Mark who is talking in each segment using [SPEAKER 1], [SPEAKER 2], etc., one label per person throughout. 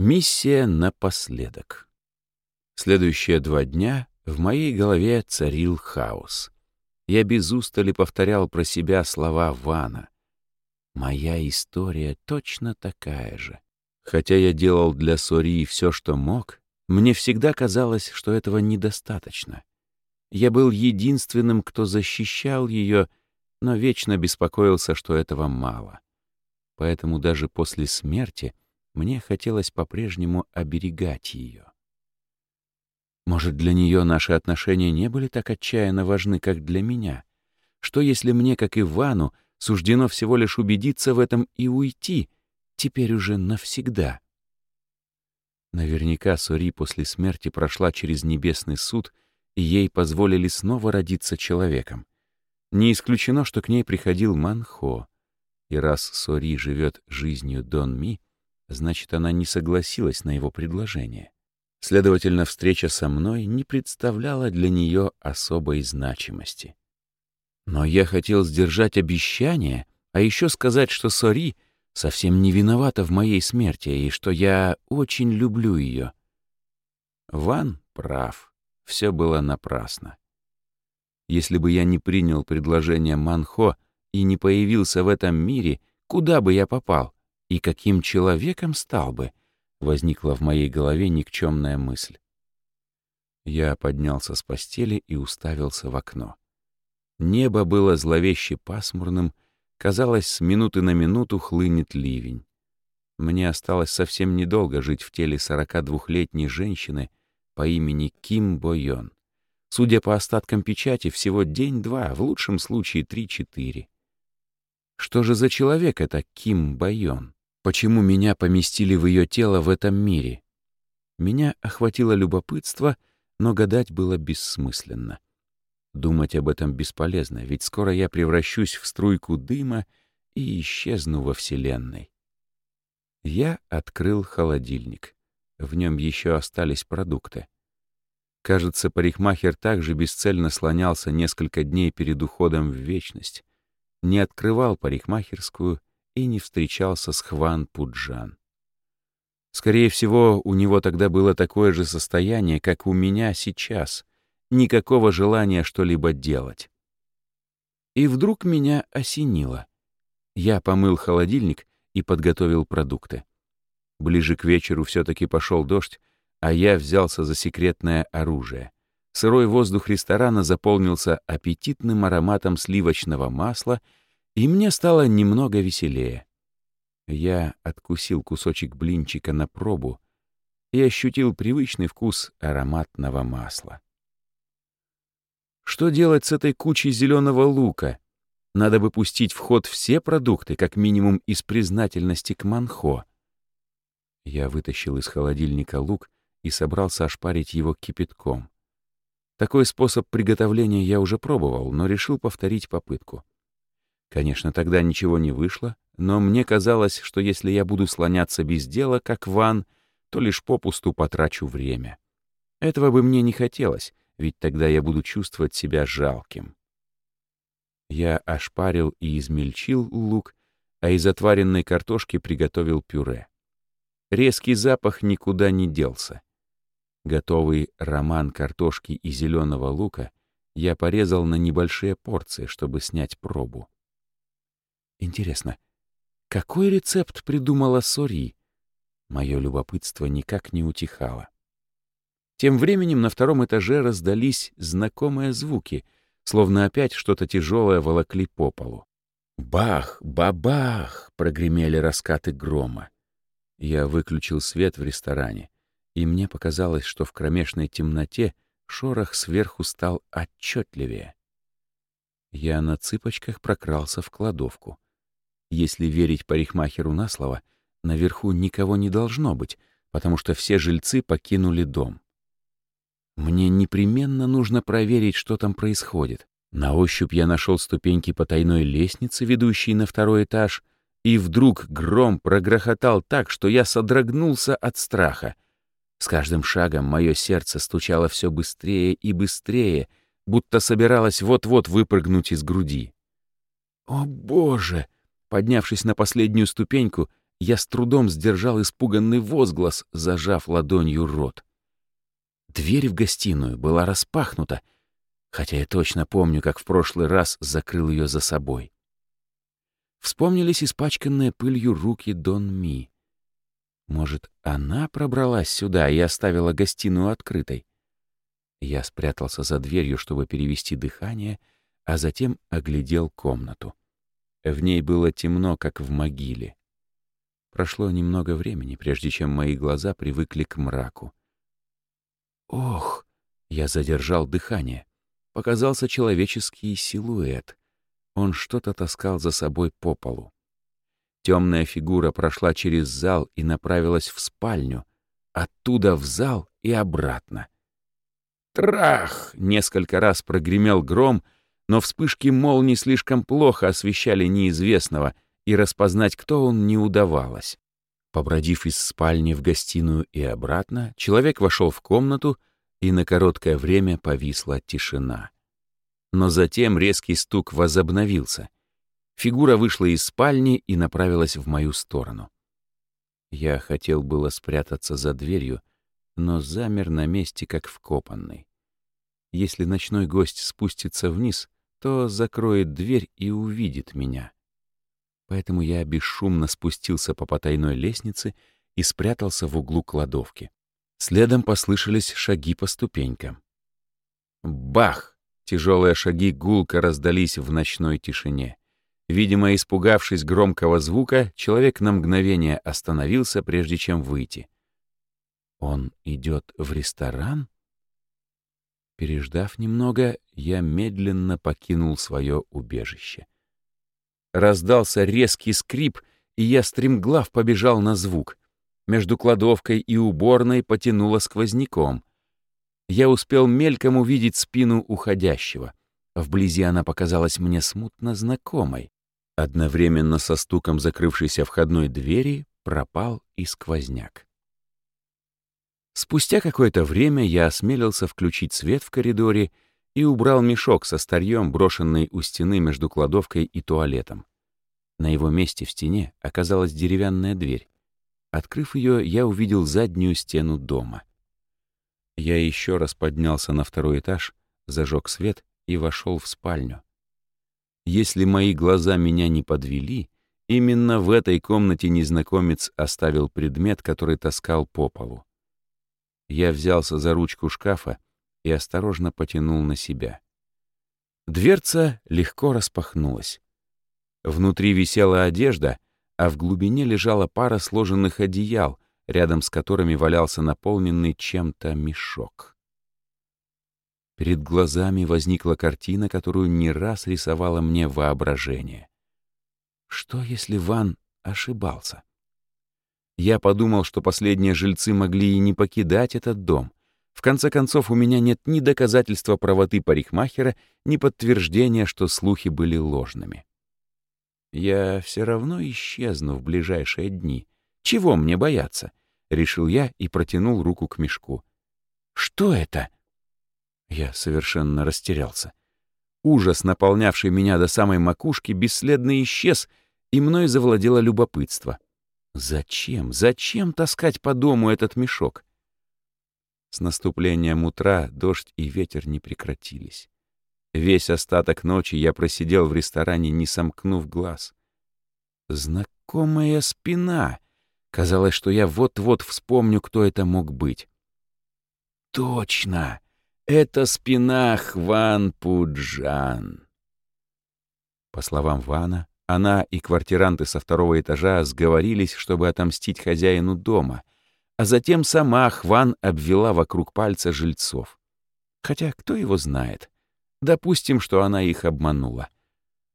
[SPEAKER 1] Миссия напоследок. Следующие два дня в моей голове царил хаос. Я без устали повторял про себя слова Вана. Моя история точно такая же. Хотя я делал для Сории все, что мог, мне всегда казалось, что этого недостаточно. Я был единственным, кто защищал ее, но вечно беспокоился, что этого мало. Поэтому даже после смерти — мне хотелось по-прежнему оберегать ее. Может, для нее наши отношения не были так отчаянно важны, как для меня? Что, если мне, как Ивану, суждено всего лишь убедиться в этом и уйти, теперь уже навсегда? Наверняка Сори после смерти прошла через небесный суд, и ей позволили снова родиться человеком. Не исключено, что к ней приходил Манхо. И раз Сори живет жизнью Дон Ми, значит, она не согласилась на его предложение. Следовательно, встреча со мной не представляла для нее особой значимости. Но я хотел сдержать обещание, а еще сказать, что Сори совсем не виновата в моей смерти и что я очень люблю ее. Ван прав, все было напрасно. Если бы я не принял предложение Манхо и не появился в этом мире, куда бы я попал? И каким человеком стал бы? Возникла в моей голове никчемная мысль. Я поднялся с постели и уставился в окно. Небо было зловеще пасмурным, казалось, с минуты на минуту хлынет ливень. Мне осталось совсем недолго жить в теле 42-летней женщины по имени Ким Бойон. Судя по остаткам печати, всего день-два, в лучшем случае три-четыре. Что же за человек это Ким Бойон? Почему меня поместили в ее тело в этом мире. Меня охватило любопытство, но гадать было бессмысленно. Думать об этом бесполезно, ведь скоро я превращусь в струйку дыма и исчезну во Вселенной. Я открыл холодильник. В нем еще остались продукты. Кажется, парикмахер также бесцельно слонялся несколько дней перед уходом в вечность. Не открывал парикмахерскую и не встречался с Хван Пуджан. Скорее всего, у него тогда было такое же состояние, как у меня сейчас. Никакого желания что-либо делать. И вдруг меня осенило. Я помыл холодильник и подготовил продукты. Ближе к вечеру все-таки пошел дождь, а я взялся за секретное оружие. Сырой воздух ресторана заполнился аппетитным ароматом сливочного масла — и мне стало немного веселее. Я откусил кусочек блинчика на пробу и ощутил привычный вкус ароматного масла. Что делать с этой кучей зеленого лука? Надо бы пустить в ход все продукты, как минимум из признательности к Манхо. Я вытащил из холодильника лук и собрался ошпарить его кипятком. Такой способ приготовления я уже пробовал, но решил повторить попытку. Конечно, тогда ничего не вышло, но мне казалось, что если я буду слоняться без дела, как Ван, то лишь попусту потрачу время. Этого бы мне не хотелось, ведь тогда я буду чувствовать себя жалким. Я ошпарил и измельчил лук, а из отваренной картошки приготовил пюре. Резкий запах никуда не делся. Готовый роман картошки и зеленого лука я порезал на небольшие порции, чтобы снять пробу. Интересно, какой рецепт придумала Сори? Мое любопытство никак не утихало. Тем временем на втором этаже раздались знакомые звуки, словно опять что-то тяжелое волокли по полу. Бах, бабах! прогремели раскаты грома. Я выключил свет в ресторане, и мне показалось, что в кромешной темноте шорох сверху стал отчетливее. Я на цыпочках прокрался в кладовку. Если верить парикмахеру на слово, наверху никого не должно быть, потому что все жильцы покинули дом. Мне непременно нужно проверить, что там происходит. На ощупь я нашел ступеньки потайной лестницы, ведущей на второй этаж, и вдруг гром прогрохотал так, что я содрогнулся от страха. С каждым шагом мое сердце стучало все быстрее и быстрее, будто собиралось вот-вот выпрыгнуть из груди. «О, Боже!» Поднявшись на последнюю ступеньку, я с трудом сдержал испуганный возглас, зажав ладонью рот. Дверь в гостиную была распахнута, хотя я точно помню, как в прошлый раз закрыл ее за собой. Вспомнились испачканные пылью руки Дон Ми. Может, она пробралась сюда и оставила гостиную открытой? Я спрятался за дверью, чтобы перевести дыхание, а затем оглядел комнату. В ней было темно, как в могиле. Прошло немного времени, прежде чем мои глаза привыкли к мраку. Ох! Я задержал дыхание. Показался человеческий силуэт. Он что-то таскал за собой по полу. Темная фигура прошла через зал и направилась в спальню, оттуда в зал и обратно. Трах! Несколько раз прогремел гром, но вспышки молний слишком плохо освещали неизвестного, и распознать, кто он, не удавалось. Побродив из спальни в гостиную и обратно, человек вошел в комнату, и на короткое время повисла тишина. Но затем резкий стук возобновился. Фигура вышла из спальни и направилась в мою сторону. Я хотел было спрятаться за дверью, но замер на месте, как вкопанный. Если ночной гость спустится вниз, то закроет дверь и увидит меня. Поэтому я бесшумно спустился по потайной лестнице и спрятался в углу кладовки. Следом послышались шаги по ступенькам. Бах! Тяжелые шаги гулко раздались в ночной тишине. Видимо, испугавшись громкого звука, человек на мгновение остановился, прежде чем выйти. Он идет в ресторан? Переждав немного, я медленно покинул свое убежище. Раздался резкий скрип, и я стремглав побежал на звук. Между кладовкой и уборной потянуло сквозняком. Я успел мельком увидеть спину уходящего. Вблизи она показалась мне смутно знакомой. Одновременно со стуком закрывшейся входной двери пропал и сквозняк. Спустя какое-то время я осмелился включить свет в коридоре и убрал мешок со старьем, брошенный у стены между кладовкой и туалетом. На его месте в стене оказалась деревянная дверь. Открыв ее, я увидел заднюю стену дома. Я еще раз поднялся на второй этаж, зажег свет и вошел в спальню. Если мои глаза меня не подвели, именно в этой комнате незнакомец оставил предмет, который таскал по полу. Я взялся за ручку шкафа и осторожно потянул на себя. Дверца легко распахнулась. Внутри висела одежда, а в глубине лежала пара сложенных одеял, рядом с которыми валялся наполненный чем-то мешок. Перед глазами возникла картина, которую не раз рисовало мне воображение. Что, если Ван ошибался? Я подумал, что последние жильцы могли и не покидать этот дом. В конце концов, у меня нет ни доказательства правоты парикмахера, ни подтверждения, что слухи были ложными. Я все равно исчезну в ближайшие дни. Чего мне бояться? Решил я и протянул руку к мешку. Что это? Я совершенно растерялся. Ужас, наполнявший меня до самой макушки, бесследно исчез, и мной завладело любопытство — Зачем, зачем таскать по дому этот мешок? С наступлением утра дождь и ветер не прекратились. Весь остаток ночи я просидел в ресторане, не сомкнув глаз. Знакомая спина. Казалось, что я вот-вот вспомню, кто это мог быть. Точно! Это спина Хван Пуджан. По словам Вана, она и квартиранты со второго этажа сговорились, чтобы отомстить хозяину дома, а затем сама Хван обвела вокруг пальца жильцов. Хотя кто его знает? Допустим, что она их обманула.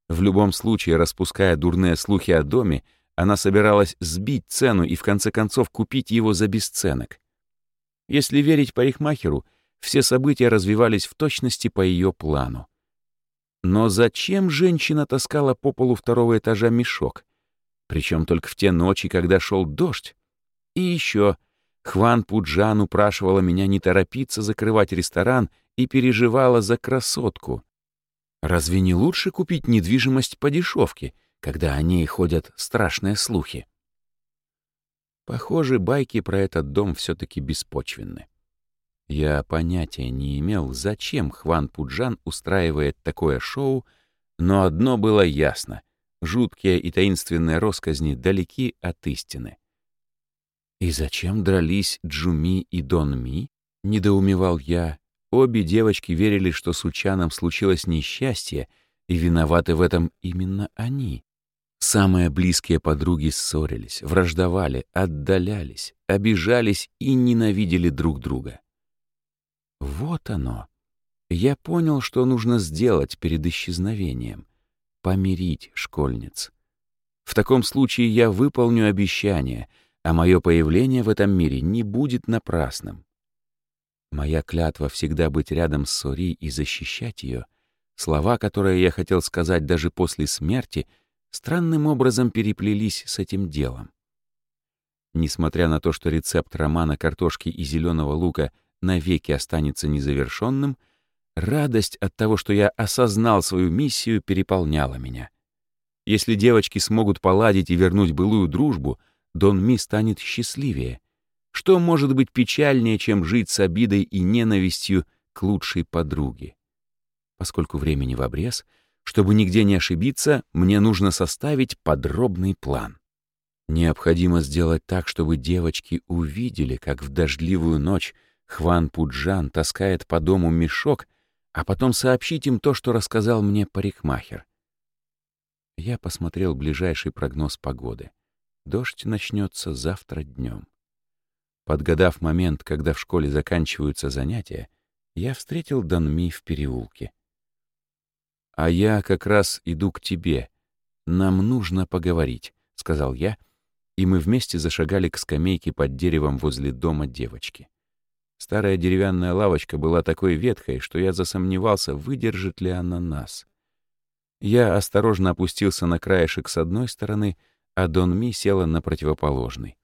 [SPEAKER 1] В любом случае, распуская дурные слухи о доме, она собиралась сбить цену и в конце концов купить его за бесценок. Если верить парикмахеру, все события развивались в точности по ее плану. Но зачем женщина таскала по полу второго этажа мешок? Причем только в те ночи, когда шел дождь. И еще Хван Пуджан упрашивала меня не торопиться закрывать ресторан и переживала за красотку. Разве не лучше купить недвижимость по дешевке, когда о ней ходят страшные слухи? Похоже, байки про этот дом все таки беспочвенны. Я понятия не имел, зачем Хван Пуджан устраивает такое шоу, но одно было ясно — жуткие и таинственные росказни далеки от истины. «И зачем дрались Джуми и Дон Ми?» — недоумевал я. Обе девочки верили, что с Учаном случилось несчастье, и виноваты в этом именно они. Самые близкие подруги ссорились, враждовали, отдалялись, обижались и ненавидели друг друга. Вот оно. Я понял, что нужно сделать перед исчезновением. Помирить школьниц. В таком случае я выполню обещание, а мое появление в этом мире не будет напрасным. Моя клятва всегда быть рядом с Сори и защищать ее, слова, которые я хотел сказать даже после смерти, странным образом переплелись с этим делом. Несмотря на то, что рецепт романа картошки и зеленого лука — навеки останется незавершенным, радость от того, что я осознал свою миссию, переполняла меня. Если девочки смогут поладить и вернуть былую дружбу, Дон Ми станет счастливее. Что может быть печальнее, чем жить с обидой и ненавистью к лучшей подруге? Поскольку времени в обрез, чтобы нигде не ошибиться, мне нужно составить подробный план. Необходимо сделать так, чтобы девочки увидели, как в дождливую ночь Хван Пуджан таскает по дому мешок, а потом сообщить им то, что рассказал мне парикмахер. Я посмотрел ближайший прогноз погоды. Дождь начнется завтра днем. Подгадав момент, когда в школе заканчиваются занятия, я встретил Данми в переулке. «А я как раз иду к тебе. Нам нужно поговорить», — сказал я, и мы вместе зашагали к скамейке под деревом возле дома девочки. Старая деревянная лавочка была такой ветхой, что я засомневался, выдержит ли она нас. Я осторожно опустился на краешек с одной стороны, а Дон Ми села на противоположный.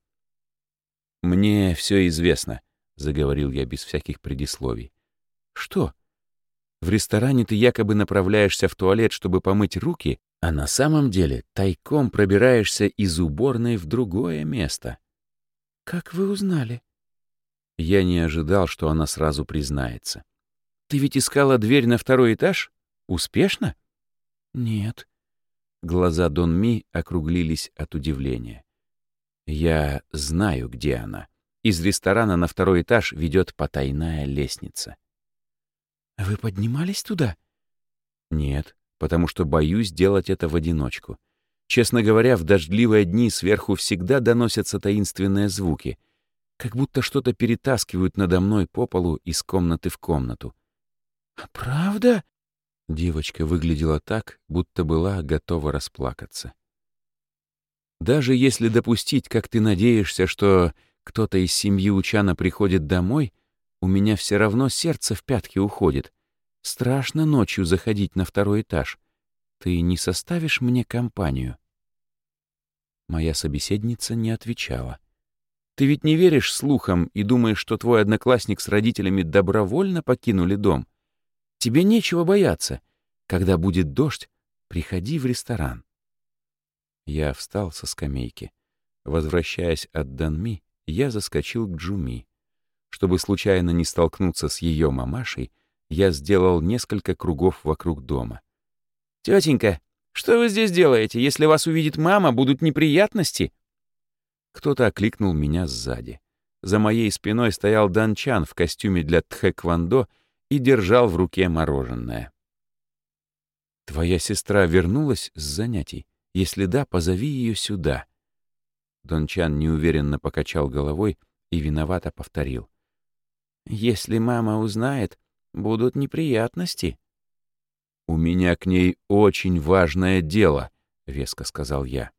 [SPEAKER 1] «Мне все известно», — заговорил я без всяких предисловий. «Что? В ресторане ты якобы направляешься в туалет, чтобы помыть руки, а на самом деле тайком пробираешься из уборной в другое место». «Как вы узнали?» Я не ожидал, что она сразу признается. «Ты ведь искала дверь на второй этаж? Успешно?» «Нет». Глаза Дон Ми округлились от удивления. «Я знаю, где она. Из ресторана на второй этаж ведет потайная лестница». «Вы поднимались туда?» «Нет, потому что боюсь делать это в одиночку. Честно говоря, в дождливые дни сверху всегда доносятся таинственные звуки — как будто что-то перетаскивают надо мной по полу из комнаты в комнату. «А «Правда?» Девочка выглядела так, будто была готова расплакаться. «Даже если допустить, как ты надеешься, что кто-то из семьи Учана приходит домой, у меня все равно сердце в пятки уходит. Страшно ночью заходить на второй этаж. Ты не составишь мне компанию?» Моя собеседница не отвечала. Ты ведь не веришь слухам и думаешь, что твой одноклассник с родителями добровольно покинули дом? Тебе нечего бояться. Когда будет дождь, приходи в ресторан. Я встал со скамейки. Возвращаясь от Данми, я заскочил к Джуми. Чтобы случайно не столкнуться с ее мамашей, я сделал несколько кругов вокруг дома. «Тетенька, что вы здесь делаете? Если вас увидит мама, будут неприятности?» Кто-то окликнул меня сзади. За моей спиной стоял Данчан в костюме для тхэквондо и держал в руке мороженое. «Твоя сестра вернулась с занятий? Если да, позови ее сюда». Дончан неуверенно покачал головой и виновато повторил. «Если мама узнает, будут неприятности». «У меня к ней очень важное дело», — веско сказал я.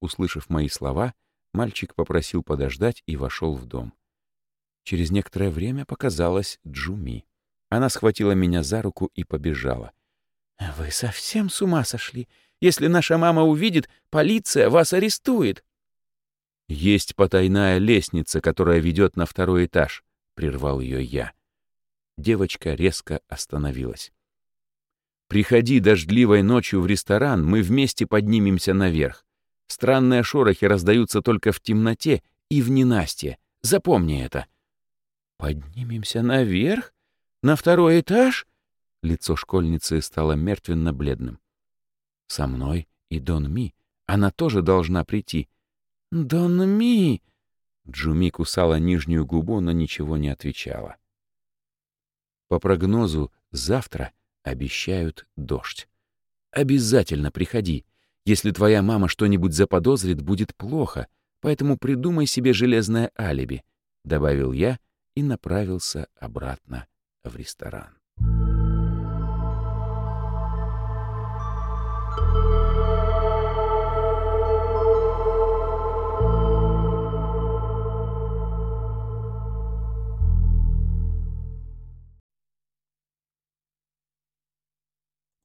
[SPEAKER 1] Услышав мои слова, — Мальчик попросил подождать и вошел в дом. Через некоторое время показалась Джуми. Она схватила меня за руку и побежала. «Вы совсем с ума сошли? Если наша мама увидит, полиция вас арестует!» «Есть потайная лестница, которая ведет на второй этаж», — прервал ее я. Девочка резко остановилась. «Приходи дождливой ночью в ресторан, мы вместе поднимемся наверх. Странные шорохи раздаются только в темноте и в ненастье. Запомни это». «Поднимемся наверх? На второй этаж?» Лицо школьницы стало мертвенно-бледным. «Со мной и Дон Ми. Она тоже должна прийти». «Дон Ми!» Джуми кусала нижнюю губу, но ничего не отвечала. По прогнозу, завтра обещают дождь. Обязательно приходи. Если твоя мама что-нибудь заподозрит, будет плохо, поэтому придумай себе железное алиби», — добавил я и направился обратно в ресторан.